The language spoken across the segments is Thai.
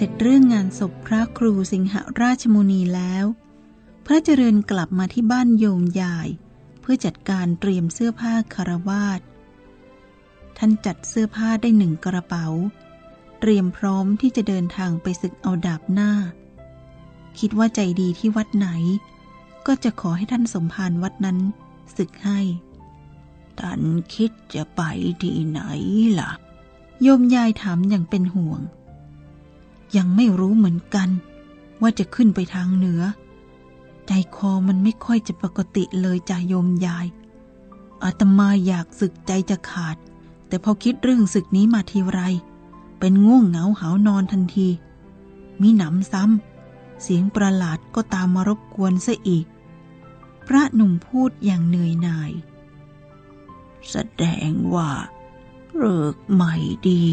เสร็จเรื่องงานศพพระครูสิงหราชมุนีแล้ว พระเจริญกลับมาที่บ้านโยมยาย เพื่อจัดการเตรียมเสื้อผ้าคารวาสท่านจัดเสื้อผ้าได้หนึ่งกระเป๋า เตรียมพร้อมที่จะเดินทางไปศึกเอาดาบหน้า คิดว่าใจดีที่วัดไหน ก็จะขอให้ท่านสมภารวัดนั้นศึกให้ ท่านคิดจะไปที่ไหนล่ะ โยมยายถามอย่างเป็นห่วง ยังไม่รู้เหมือนกัน ว่าจะขึ้นไปทางเหนือ ใจคอมันไม่ค่อยจะปกติเลยจ่าโยมยาย อาตมาอยากศึกใจจะขาด แต่พอคิดเรื่องศึกนี้มาทีไร เป็นง่วงเหงาหานอนทันที มีหนำซ้ำ เสียงประหลาดก็ตามมารบกวนซะอีก พระหนุ่มพูดอย่างเหนื่อยหน่าย แสดงว่าเลิกใหม่ดี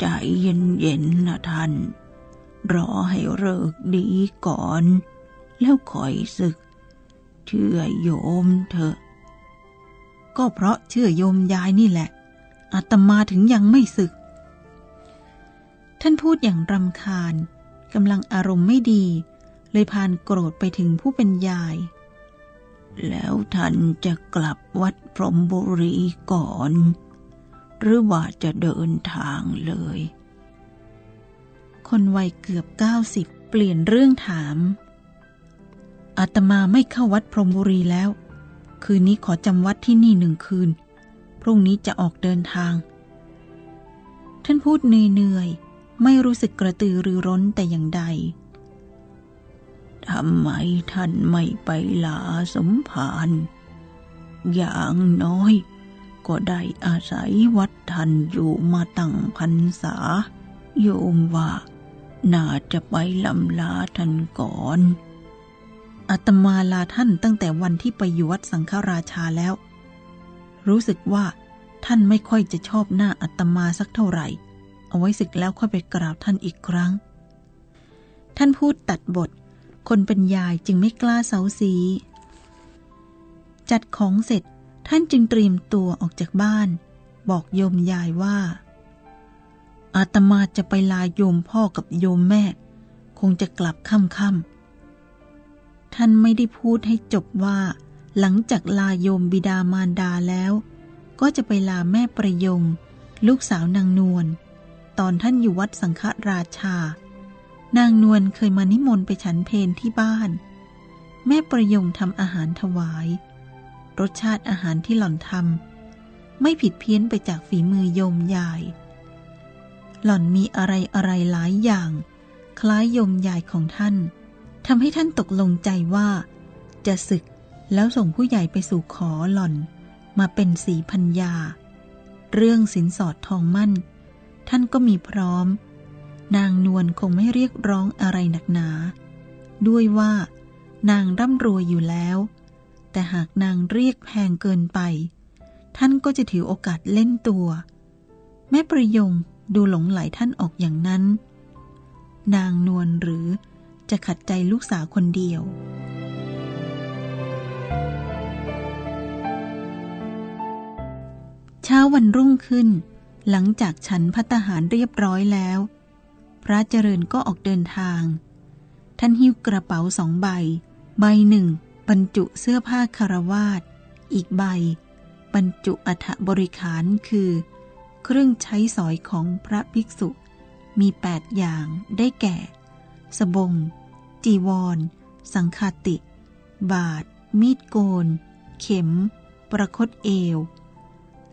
ใจเย็นๆนะท่าน รอให้เลิกดีก่อน แล้วคอยศึก เชื่อโยมเถอะ ก็เพราะเชื่อโยมยายนี่แหละอาตมาถึงยังไม่ศึก ท่านพูดอย่างรำคาญกำลังอารมณ์ไม่ดี เลยพานโกรธไปถึงผู้เป็นยาย แล้วท่านจะกลับวัดพรมบุรีก่อน หรือว่าจะเดินทางเลย คนวัยเกือบเก้าสิบเปลี่ยนเรื่องถาม อาตมาไม่เข้าวัดพรมบุรีแล้ว คืนนี้ขอจำวัดที่นี่หนึ่งคืน พรุ่งนี้จะออกเดินทาง ท่านพูดเหนื่อยๆไม่รู้สึกกระตือรือร้นแต่อย่างใดทำไมท่านไม่ไปลาสมภารอย่างน้อย ก็ได้อาศัยวัดท่านอยู่มาตั้งพรรษา โยมว่าน่าจะไปลำลาท่านก่อนอาตมาลาท่านตั้งแต่วันที่ไปอยู่วัดสังฆราชาแล้ว รู้สึกว่าท่านไม่ค่อยจะชอบหน้าอาตมาสักเท่าไหร่ เอาไว้ศึกแล้วค่อยไปกราบท่านอีกครั้ง ท่านพูดตัดบท คนเป็นยายจึงไม่กล้าเสาสี จัดของเสร็จ ท่านจึงเตรียมตัวออกจากบ้าน บอกโยมยายว่า อาตมาจะไปลาโยมพ่อกับโยมแม่ คงจะกลับค่ำๆท่านไม่ได้พูดให้จบว่า หลังจากลาโยมบิดามารดาแล้ว ก็จะไปลาแม่ประยง ลูกสาวนางนวลตอนท่านอยู่วัดสังฆราชา นางนวลเคยมานิมนต์ไปฉันเพนที่บ้าน แม่ประยงทำอาหารถวาย รสชาติอาหารที่หล่อนทำไม่ผิดเพี้ยนไปจากฝีมือโยมยาย หล่อนมีอะไรอะไรหลายอย่าง คล้ายโยมยายของท่านทำให้ท่านตกลงใจว่า จะศึกแล้วส่งผู้ใหญ่ไปสู่ขอหล่อน มาเป็นสีพัญญา เรื่องสินสอดทองมั่น ท่านก็มีพร้อม นางนวลคงไม่เรียกร้องอะไรหนักหนา ด้วยว่านางร่ำรวยอยู่แล้ว แต่หากนางเรียกแพงเกินไป ท่านก็จะถือโอกาสเล่นตัว แม่ประยงดูหลงไหลท่านออกอย่างนั้น นางนวลหรือจะขัดใจลูกสาวคนเดียว เช้าวันรุ่งขึ้น หลังจากฉันพัตหารเรียบร้อยแล้ว พระเจริญก็ออกเดินทาง ท่านหิ้วกระเป๋าสองใบ ใบหนึ่ง บรรจุเสื้อผ้าคารวาสอีกใบ บรรจุอัฐบริขารคือ เครื่องใช้สอยของพระภิกษุ มีแปดอย่างได้แก่ สบง จีวร สังคติ บาท มีดโกน เข็ม ประคตเอว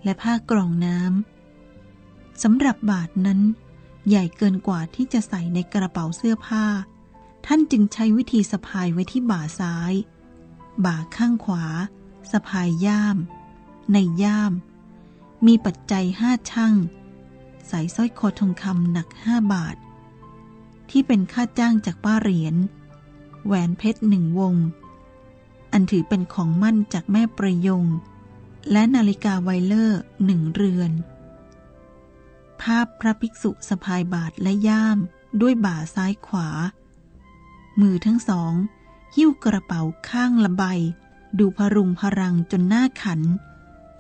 และผ้ากรองน้ำสำหรับบาทนั้น ใหญ่เกินกว่าที่จะใส่ในกระเป๋าเสื้อผ้า ท่านจึงใช้วิธีสะพายไว้ที่บ่าซ้าย บ่าข้างขวาสะพายย่าม ในย่าม มีปัจจัยห้าช่างใส่สร้อยคอทองคำหนักห้าบาท ที่เป็นค่าจ้างจากป้าเหรียญแหวนเพชรหนึ่งวง อันถือเป็นของมั่นจากแม่ประยง และนาฬิกาไวเลอร์หนึ่งเรือน ภาพพระภิกษุสะพายบาทและย่ามด้วยบ่าซ้ายขวา มือทั้งสอง หิ้วกระเป๋าข้างละใบ ดูพรุงพรังจนหน้าขัน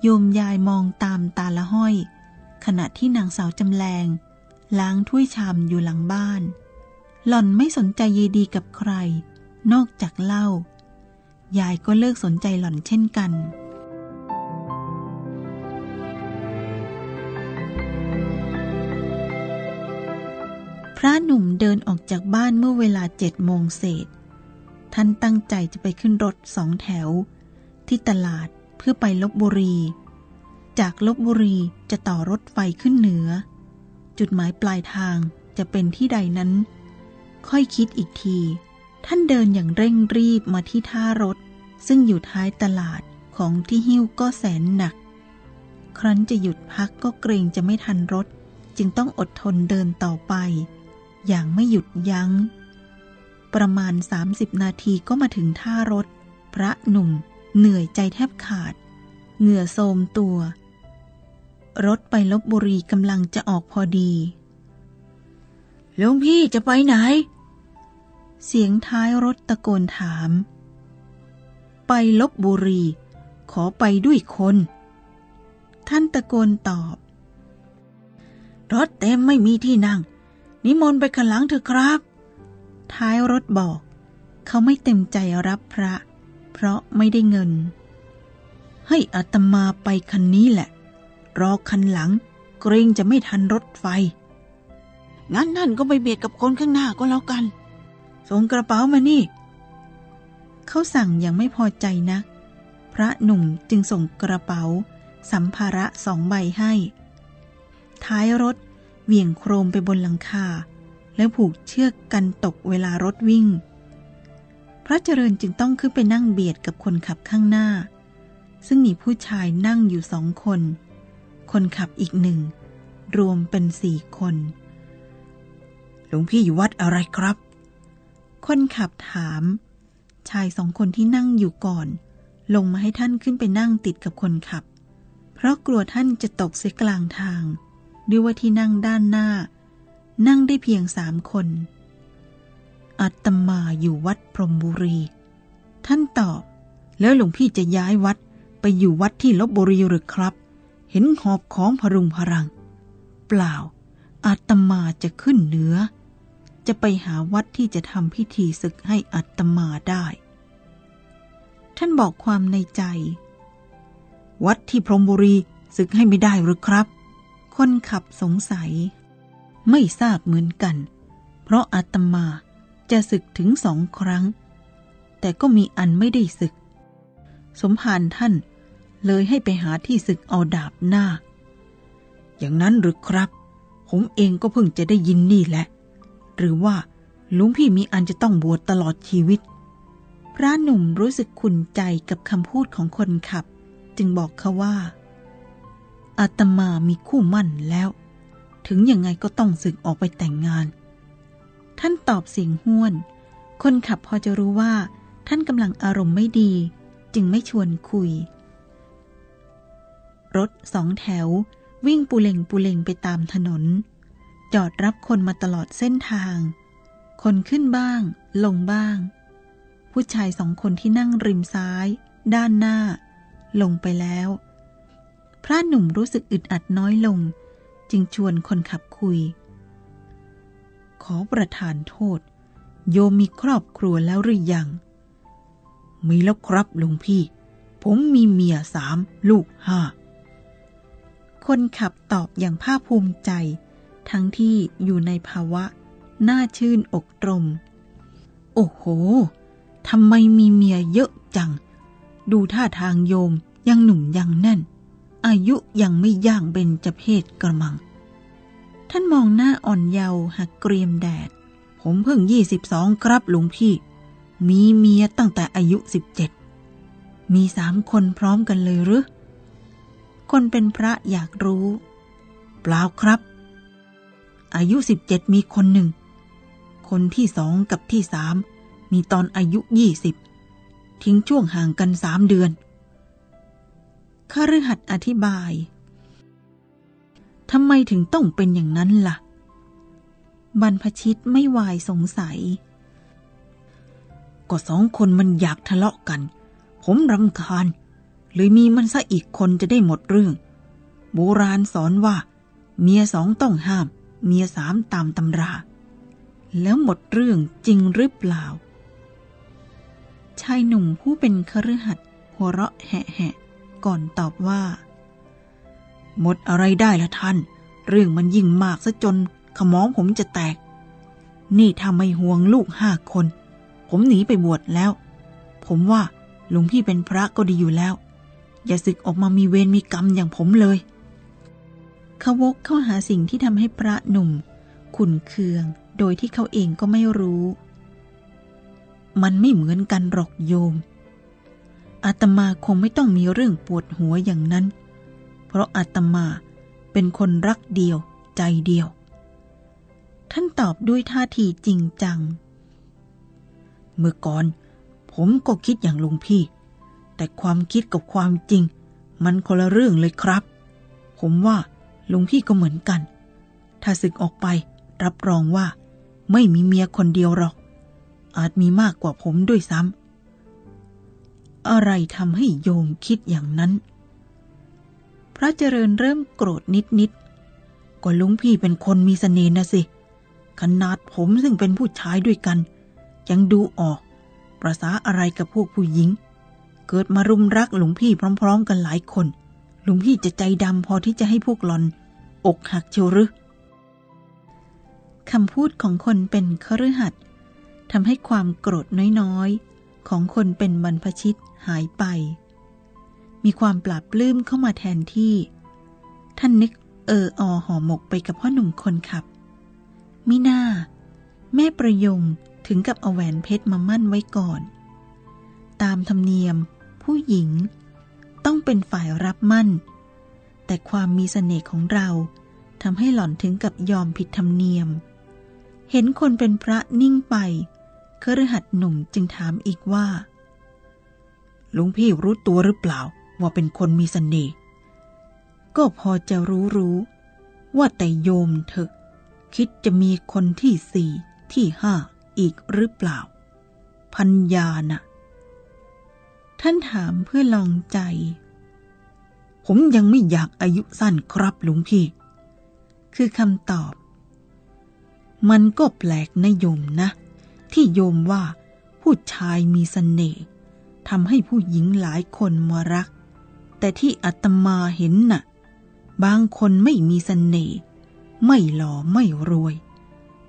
โยมยายมองตามตาละห้อย ขณะที่นางสาวจำแรงล้างถ้วยชามอยู่หลังบ้าน หล่อนไม่สนใจเยดีกับใคร นอกจากเหล้ายายก็เลิกสนใจหล่อนเช่นกันพระหนุ่มเดินออกจากบ้านเมื่อเวลาเจ็ดโมงเศษ ท่านตั้งใจจะไปขึ้นรถสองแถว ที่ตลาดเพื่อไปลบบุรี จากลบบุรีจะต่อรถไฟขึ้นเหนือ จุดหมายปลายทางจะเป็นที่ใดนั้น ค่อยคิดอีกที ท่านเดินอย่างเร่งรีบมาที่ท่ารถ ซึ่งอยู่ท้ายตลาดของที่หิ้วก็แสนหนัก ครั้นจะหยุดพักก็เกรงจะไม่ทันรถ จึงต้องอดทนเดินต่อไป อย่างไม่หยุดยัง้ง ประมาณ 30 นาทีก็มาถึงท่ารถ พระหนุ่ม เหนื่อยใจแทบขาด เหงื่อโทมตัว รถไปลบบุรีกำลังจะออกพอดีหลวงพี่จะไปไหน เสียงท้ายรถตะโกนถาม ไปลบบุรี ขอไปด้วยคน ท่านตะโกนตอบ รถเต็มไม่มีที่นั่ง นิมนต์ไปข้างหลังเถอะครับ ท้ายรถบอก เขาไม่เต็มใจรับพระ เพราะไม่ได้เงิน ให้อัตมาไปคันนี้แหละ รอคันหลัง เกรงจะไม่ทันรถไฟ งั้นนั่นก็ไปเบียดกับคนข้างหน้าก็แล้วกัน ส่งกระเป๋ามานี่ เขาสั่งอย่างไม่พอใจนัก พระหนุ่มจึงส่งกระเป๋า สัมภาระสองใบให้ ท้ายรถเหวี่ยงโครมไปบนหลังคา แล้วผูกเชือกกันตกเวลารถวิ่ง พระเจริญจึงต้องขึ้นไปนั่งเบียดกับคนขับข้างหน้า ซึ่งมีผู้ชายนั่งอยู่สองคน คนขับอีกหนึ่ง รวมเป็นสี่คน หลวงพี่อยู่วัดอะไรครับ คนขับถาม ชายสองคนที่นั่งอยู่ก่อน ลงมาให้ท่านขึ้นไปนั่งติดกับคนขับ เพราะกลัวท่านจะตกเสียกลางทางด้วยว่าที่นั่งด้านหน้า นั่งได้เพียงสามคนอัตมาอยู่วัดพรมบุรี ท่านตอบ แล้วหลวงพี่จะย้ายวัดไปอยู่วัดที่ลบบุรีหรือครับ เห็นหอบของพรุงพรัง เปล่า อาตมาจะขึ้นเหนือ จะไปหาวัดที่จะทำพิธีศึกให้อัตมาได้ ท่านบอกความในใจ วัดที่พรมบุรีศึกให้ไม่ได้หรือครับ คนขับสงสัย ไม่ทราบเหมือนกัน เพราะอาตมาจะศึกถึงสองครั้ง แต่ก็มีอันไม่ได้ศึก สมภารท่านเลยให้ไปหาที่ศึกเอาดาบหน้า อย่างนั้นหรือครับ ผมเองก็เพิ่งจะได้ยินนี่แหละ หรือว่าลุงพี่มีอันจะต้องบวชตลอดชีวิต พระหนุ่มรู้สึกขุนใจกับคำพูดของคนขับ จึงบอกเขาว่าอาตมามีคู่มั่นแล้ว ถึงยังไงก็ต้องศึกออกไปแต่งงาน ท่านตอบเสียงห้วน คนขับพอจะรู้ว่า ท่านกำลังอารมณ์ไม่ดี จึงไม่ชวนคุย รถสองแถว วิ่งปูเลงปูเลงไปตามถนน จอดรับคนมาตลอดเส้นทาง คนขึ้นบ้าง ลงบ้าง ผู้ชายสองคนที่นั่งริมซ้าย ด้านหน้า ลงไปแล้ว พระหนุ่มรู้สึกอึดอัดน้อยลง จึงชวนคนขับคุย ขอประทานโทษ โยมมีครอบครัวแล้วหรือยัง มีแล้วครับหลวงพี่ ผมมีเมียสามลูกห้า คนขับตอบอย่างภาคภูมิใจ ทั้งที่อยู่ในภาวะน่าชื่นอกตรม โอ้โห ทำไมมีเมียเยอะจัง ดูท่าทางโยมยังหนุ่มยังแน่น อายุยังไม่ย่างเบญจเพศกระมัง ท่านมองหน้าอ่อนเยาว์หักเกรียมแดด ผมเพิ่งยี่สิบสองครับหลวงพี่ มีเมียตั้งแต่อายุสิบเจ็ดมีสามคนพร้อมกันเลยหรือ คนเป็นพระอยากรู้ เปล่าครับ อายุสิบเจ็ดมีคนหนึ่ง คนที่สองกับที่สามมีตอนอายุยี่สิบทิ้งช่วงห่างกันสามเดือน ขฤหัสอธิบายทำไมถึงต้องเป็นอย่างนั้นล่ะ บรรพชิตไม่วายสงสัย ก็สองคนมันอยากทะเลาะกัน ผมรำคาญเลยมีมันซะอีกคนจะได้หมดเรื่อง โบราณสอนว่า เมียสองต้องห้าม เมียสามตามตำรา แล้วหมดเรื่องจริงหรือเปล่า ชายหนุ่มผู้เป็นคฤหัสหัวเราะแหะ ก่อนตอบว่า หมดอะไรได้ละท่าน เรื่องมันยิ่งมากซะจนขมองผมจะแตก นี่ทำไม่ห่วงลูกห้าคน ผมหนีไปบวชแล้ว ผมว่าหลวงพี่เป็นพระก็ดีอยู่แล้ว อย่าศึกออกมามีเวรมีกรรมอย่างผมเลยเขาวกเข้าหาสิ่งที่ทำให้พระหนุ่ม ขุนเคือง โดยที่เขาเองก็ไม่รู้ มันไม่เหมือนกันหรอกโยม อาตมาคงไม่ต้องมีเรื่องปวดหัวอย่างนั้น เพราะอาตมาเป็นคนรักเดียวใจเดียว ท่านตอบด้วยท่าทีจริงจัง เมื่อก่อน ผมก็คิดอย่างลุงพี่ แต่ความคิดกับความจริง มันคนละเรื่องเลยครับ ผมว่าลุงพี่ก็เหมือนกัน ถ้าศึกออกไปรับรองว่า ไม่มีเมียคนเดียวหรอก อาจมีมากกว่าผมด้วยซ้ำ อะไรทำให้โยมคิดอย่างนั้น พระเจริญเริ่มโกรธนิดๆก็ลุงพี่เป็นคนมีสเสน่ห์นะสิ ขนาดผมซึ่งเป็นผู้ชายด้วยกัน ยังดูออก ประสาอะไรกับพวกผู้หญิง เกิดมารุมรักหลวงพี่พร้อม ๆ กันหลายคนหลุงพี่จะใจดำพอที่จะให้พวกหลอน อกหักเชียวหรือคำพูดของคนเป็นคฤหัสถ์ทำให้ความโกรธน้อยๆ ของคนเป็นบรรพชิตหายไป มีความปราบปลื้มเข้ามาแทนที่ ท่านนึกเอออห่อหมกไปกับพ่อหนุ่มคนขับ มิน่า แม่ประยงถึงกับเอาแหวนเพชรมามั่นไว้ก่อน ตามธรรมเนียม ผู้หญิง ต้องเป็นฝ่ายรับมั่น แต่ความมีสเสน่ห์ของเราทำให้หล่อนถึงกับยอมผิดธรรมเนียม เห็นคนเป็นพระนิ่งไป เครหัดหนุ่มจึงถามอีกว่า ลุงพี่รู้ตัวหรือเปล่า ว่าเป็นคนมีสเสน่ห์ก็พอจะรู้รู้ ว่าแต่โยมเถอะ คิดจะมีคนที่สี่ที่ห้าอีกหรือเปล่า พัญญานะ่ะท่านถามเพื่อลองใจ ผมยังไม่อยากอายุสั้นครับหลวงพี่ คือคำตอบ มันก็แปลกนะโยมนะ ที่โยมว่าผู้ชายมีสเสน่ห์ทำให้ผู้หญิงหลายคนมารัก แต่ที่อาตมาเห็นน่ะ บางคนไม่มีสเสน่ห์ไม่หล่อไม่รวย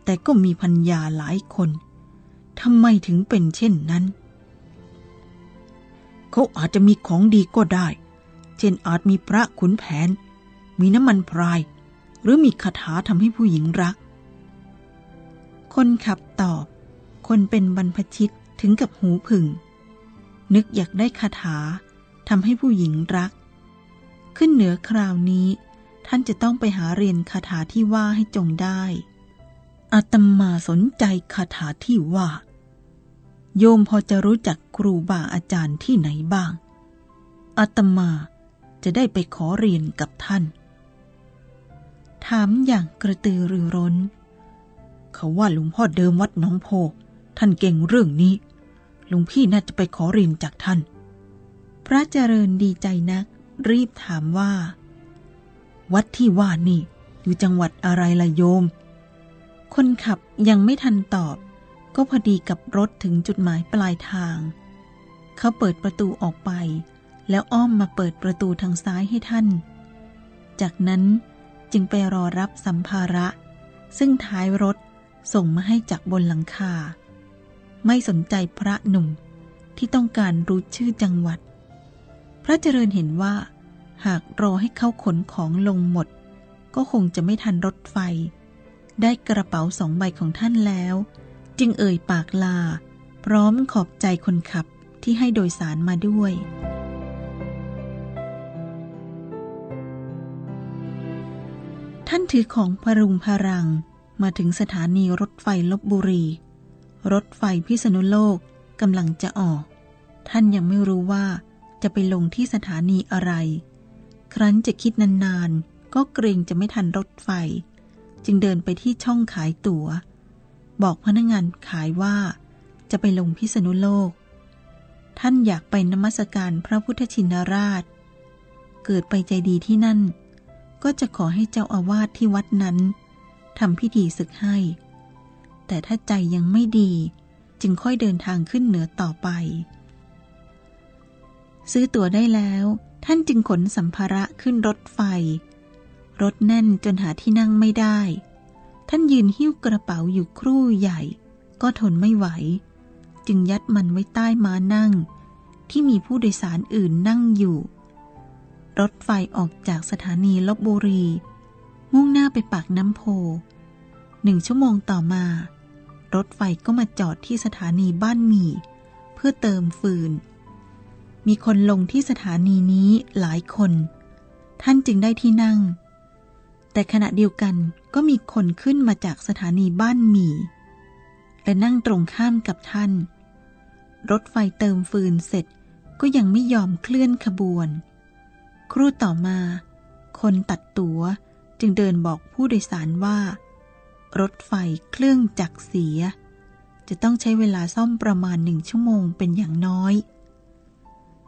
แต่ก็มีพัญญาหลายคนทำไมถึงเป็นเช่นนั้น เขาอาจจะมีของดีก็ได้ เช่นอาจมีพระขุนแผน มีน้ำมันพราย หรือมีคาถาทำให้ผู้หญิงรัก คนขับตอบ คนเป็นบรรพชิตถึงกับหูผึ่ง นึกอยากได้คาถาทำให้ผู้หญิงรัก ขึ้นเหนือคราวนี้ ท่านจะต้องไปหาเรียนคาถาที่ว่าให้จงได้อาตมาสนใจคาถาที่ว่า โยมพอจะรู้จักครูบาอาจารย์ที่ไหนบ้างอาตมาจะได้ไปขอเรียนกับท่าน ถามอย่างกระตือรือร้น เขาว่าหลวงพ่อเดิมวัดน้องโพ ท่านเก่งเรื่องนี้ หลวงพี่น่าจะไปขอเรียนจากท่าน พระเจริญดีใจนัก รีบถามว่า วัดที่ว่านี่อยู่จังหวัดอะไรล่ะโยม คนขับยังไม่ทันตอบ ก็พอดีกับรถถึงจุดหมายปลายทาง เขาเปิดประตูออกไป แล้วอ้อมมาเปิดประตูทางซ้ายให้ท่าน จากนั้นจึงไปรอรับสัมภาระ ซึ่งท้ายรถส่งมาให้จากบนหลังคา ไม่สนใจพระหนุ่มที่ต้องการรู้ชื่อจังหวัด พระเจริญเห็นว่า หากรอให้เขาขนของลงหมด ก็คงจะไม่ทันรถไฟ ได้กระเป๋าสองใบของท่านแล้ว จึงเอ่ยปากลา พร้อมขอบใจคนขับที่ให้โดยสารมาด้วย ท่านถือของพรุงพรังมาถึงสถานีรถไฟลบบุรี รถไฟพิษณุโลกกำลังจะออก ท่านยังไม่รู้ว่าจะไปลงที่สถานีอะไร ครั้นจะคิดนานๆ ก็เกรงจะไม่ทันรถไฟ จึงเดินไปที่ช่องขายตัว๋ว บอกพนักงานขายว่า จะไปลงพิษณุโลก ท่านอยากไปนมัสการพระพุทธชินราช เกิดไปใจดีที่นั่น ก็จะขอให้เจ้าอาวาสที่วัดนั้นทำพิธีศึกให้ แต่ถ้าใจยังไม่ดี จึงค่อยเดินทางขึ้นเหนือต่อไป ซื้อตั๋วได้แล้ว ท่านจึงขนสัมภาระขึ้นรถไฟ รถแน่นจนหาที่นั่งไม่ได้ ท่านยืนหิ้วกระเป๋าอยู่ครู่ใหญ่ ก็ทนไม่ไหว จึงยัดมันไว้ใต้ม้านั่ง ที่มีผู้โดยสารอื่นนั่งอยู่ รถไฟออกจากสถานีลบบุรี มุ่งหน้าไปปากน้ำโพหนึ่งชั่วโมงต่อมา รถไฟก็มาจอดที่สถานีบ้านหมี่ เพื่อเติมฟืน มีคนลงที่สถานีนี้หลายคน ท่านจึงได้ที่นั่ง แต่ขณะเดียวกันก็มีคนขึ้นมาจากสถานีบ้านหมี่ และนั่งตรงข้ามกับท่าน รถไฟเติมฟืนเสร็จก็ยังไม่ยอมเคลื่อนขบวน ครู่ต่อมา คนตัดตั๋วจึงเดินบอกผู้โดยสารว่า รถไฟเครื่องจักรเสีย จะต้องใช้เวลาซ่อมประมาณหนึ่งชั่วโมงเป็นอย่างน้อย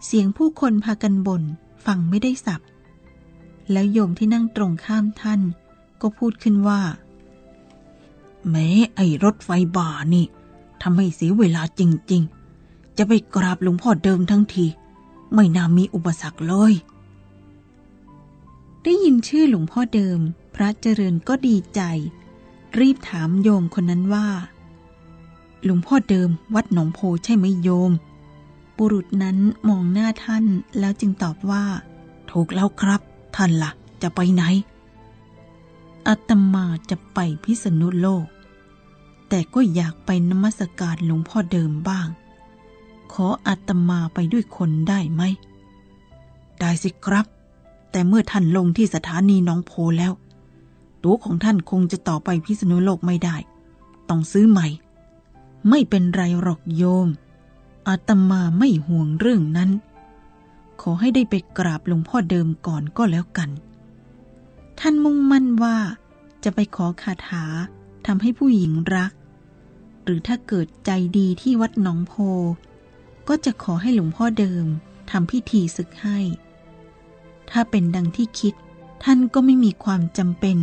เสียงผู้คนพากันบน่นฟังไม่ได้สับ แล้วโยมที่นั่งตรงข้ามท่าน ก็พูดขึ้นว่า แม้ไอ้รถไฟบ่านี่ทำให้เสียเวลาจริง ๆ จะไปกราบหลวงพ่อเดิมทั้งที ไม่น่ามีอุปสรรคเลยได้ยินชื่อหลวงพ่อเดิม พระเจริญก็ดีใจ รีบถามโยมคนนั้นว่า หลวงพ่อเดิมวัดหนองโพใช่ไหมโยม บุรุษนั้นมองหน้าท่านแล้วจึงตอบว่า ถูกแล้วครับ ท่านละ่ะ จะไปไหนอาตมาจะไปพิษณุโลก แต่ก็อยากไปนมัสการหลวงพ่อเดิมบ้าง ขออาตมาไปด้วยคนได้ไหม ได้สิครับ แต่เมื่อท่านลงที่สถานีน้องโพแล้ว ตั๋วของท่านคงจะต่อไปพิษณุโลกไม่ได้ ต้องซื้อใหม่ ไม่เป็นไรหรอกโยม อาตมาไม่ห่วงเรื่องนั้น ขอให้ได้ไปกราบหลวงพ่อเดิมก่อนก็แล้วกัน ท่านมุ่งมั่นว่าจะไปขอคาถาทำให้ผู้หญิงรัก หรือถ้าเกิดใจดีที่วัดหนองโพ ก็จะขอให้หลวงพ่อเดิมทำพิธีศึกให้ ถ้าเป็นดังที่คิดท่านก็ไม่มีความจำเป็น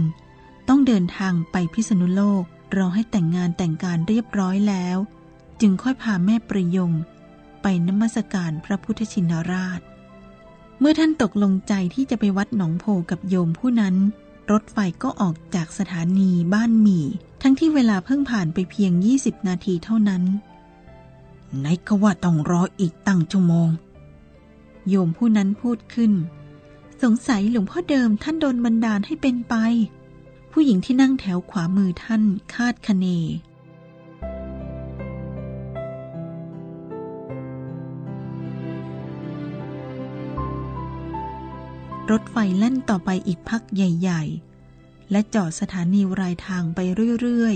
ต้องเดินทางไปพิษณุโลกรอให้แต่งงานแต่งการเรียบร้อยแล้ว จึงค่อยพาแม่ประยง ไปนมัสการพระพุทธชินราช เมื่อท่านตกลงใจที่จะไปวัดหนองโพกับโยมผู้นั้น รถไฟก็ออกจากสถานีบ้านหมี่ ทั้งที่เวลาเพิ่งผ่านไปเพียง 20 นาทีเท่านั้นไหนก็ว่าต้องรออีกตั้งชั่วโมง โยมผู้นั้นพูดขึ้น สงสัยหลวงพ่อเดิมท่านโดนบันดาลให้เป็นไป ผู้หญิงที่นั่งแถวขวามือท่านคาดคะเน รถไฟแล่นต่อไปอีกพักใหญ่ ๆ และจอดสถานีรายทางไปเรื่อย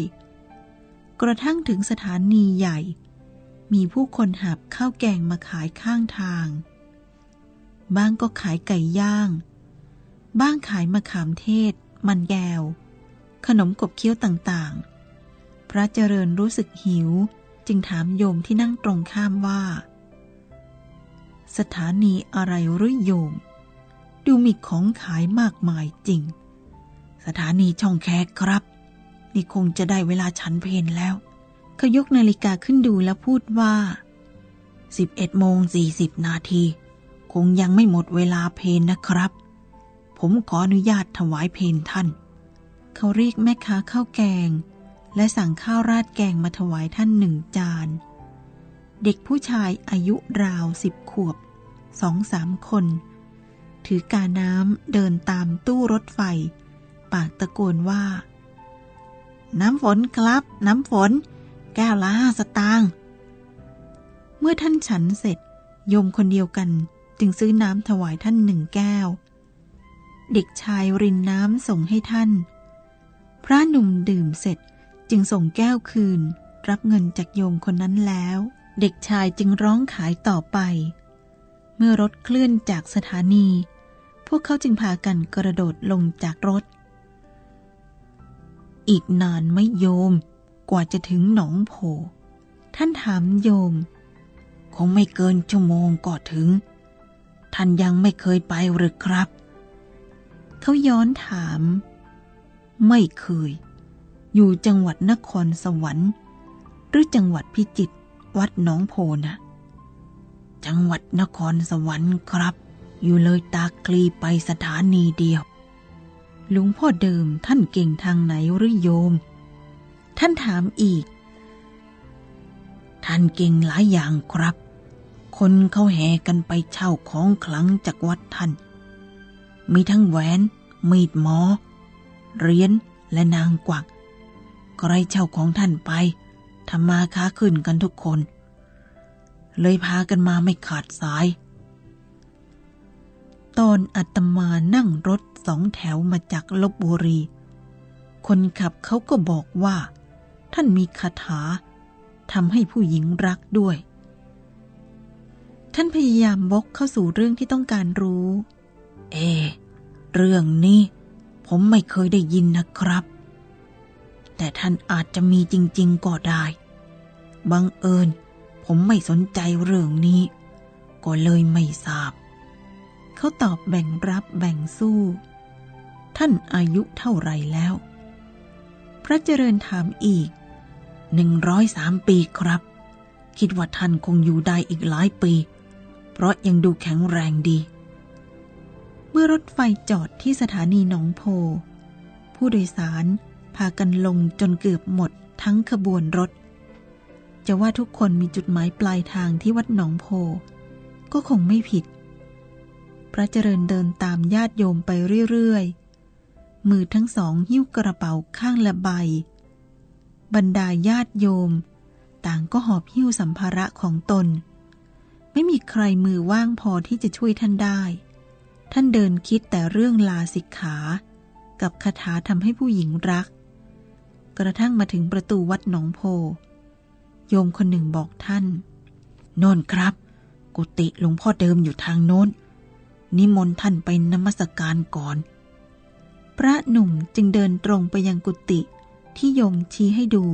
ๆ กระทั่งถึงสถานีใหญ่ มีผู้คนหับข้าวแกงมาขายข้างทาง บ้างก็ขายไก่ย่าง บ้างขายมะขามเทศมันแกว ขนมกบเคี้ยวต่างๆ พระเจริญรู้สึกหิวจึงถามโยมที่นั่งตรงข้ามว่า สถานีอะไรหรือโยม ดูมีของขายมากมายจริง สถานีช่องแคกครับ นี่คงจะได้เวลาฉันเพนแล้วเขายกนาฬิกาขึ้นดูแล้วพูดว่า11โมง40 นาที คงยังไม่หมดเวลาเพนนะครับ ผมขออนุญาตถวายเพนท่าน เขาเรียกแม่ค้าข้าวแกง และสั่งข้าวราดแกงมาถวายท่านหนึ่งจาน เด็กผู้ชายอายุราวสิบขวบสองสามคน ถือกาน้ำเดินตามตู้รถไฟ ปากตะโกนว่า น้ำฝนครับ น้ำฝน แก้วละห้าสตางค์เมื่อท่านฉันเสร็จโยมคนเดียวกันจึงซื้อน้ำถวายท่านหนึ่งแก้ว เด็กชายรินน้ำส่งให้ท่าน พระหนุ่มดื่มเสร็จจึงส่งแก้วคืน รับเงินจากโยมคนนั้นแล้ว เด็กชายจึงร้องขายต่อไป เมื่อรถเคลื่อนจากสถานี พวกเขาจึงพากันกระโดดลงจากรถ อีกนานไม่โยมกว่าจะถึงหนองโพ ท่านถามโยม คงไม่เกินชั่วโมงก็ถึง ท่านยังไม่เคยไปหรือครับ เขาย้อนถาม ไม่เคย อยู่จังหวัดนครสวรรค์ หรือจังหวัดพิจิตรวัดหนองโพนะจังหวัดนครสวรรค์ครับ อยู่เลยตาคลีไปสถานีเดียว หลวงพ่อเดิมท่านเก่งทางไหนหรือโยม ท่านถามอีก ท่านเก่งหลายอย่างครับ คนเขาแห่กันไปเช่าของขลังจากวัดท่าน มีทั้งแหวน มีดหมอ เรียญและนางกวักใครเช่าของท่านไปทำมาค้าขึ้นกันทุกคน เลยพากันมาไม่ขาดสาย ตอนอัตมานั่งรถสองแถวมาจากลบบุรี คนขับเขาก็บอกว่า ท่านมีคาถาทำให้ผู้หญิงรักด้วย ท่านพยายามบกเข้าสู่เรื่องที่ต้องการรู้ เอ เรื่องนี้ ผมไม่เคยได้ยินนะครับ แต่ท่านอาจจะมีจริง ๆ ก็ได้ บังเอิญ ผมไม่สนใจเรื่องนี้ ก็เลยไม่ทราบ เขาตอบแบ่งรับแบ่งสู้ ท่านอายุเท่าไรแล้ว พระเจริญถามอีกหนึ่งร้อยสามปีครับ คิดว่าท่านคงอยู่ได้อีกหลายปี เพราะยังดูแข็งแรงดี เมื่อรถไฟจอดที่สถานีหนองโพ ผู้โดยสารพากันลงจนเกือบหมดทั้งขบวนรถ จะว่าทุกคนมีจุดหมายปลายทางที่วัดหนองโพ ก็คงไม่ผิด พระเจริญเดินตามญาติโยมไปเรื่อยๆ มือทั้งสองหิ้วกระเป๋าข้างละใบ บรรดาญาติโยม ต่างก็หอบหิ้วสัมภาระของตน ไม่มีใครมือว่างพอที่จะช่วยท่านได้ ท่านเดินคิดแต่เรื่องลาสิกขา กับคาถาทำให้ผู้หญิงรัก กระทั่งมาถึงประตูวัดหนองโพ โยมคนหนึ่งบอกท่าน โน่นครับ กุฏิหลวงพ่อเดิมอยู่ทางโน้น นิมนต์ท่านไปนมัสการก่อน พระหนุ่มจึงเดินตรงไปยังกุฏิที่โยมชี้ให้ดู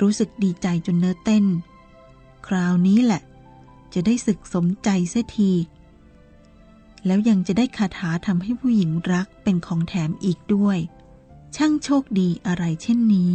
รู้สึกดีใจจนเนื้อเต้น คราวนี้แหละ จะได้ศึกสมใจเสียที แล้วยังจะได้คาถาทำให้ผู้หญิงรักเป็นของแถมอีกด้วย ช่างโชคดีอะไรเช่นนี้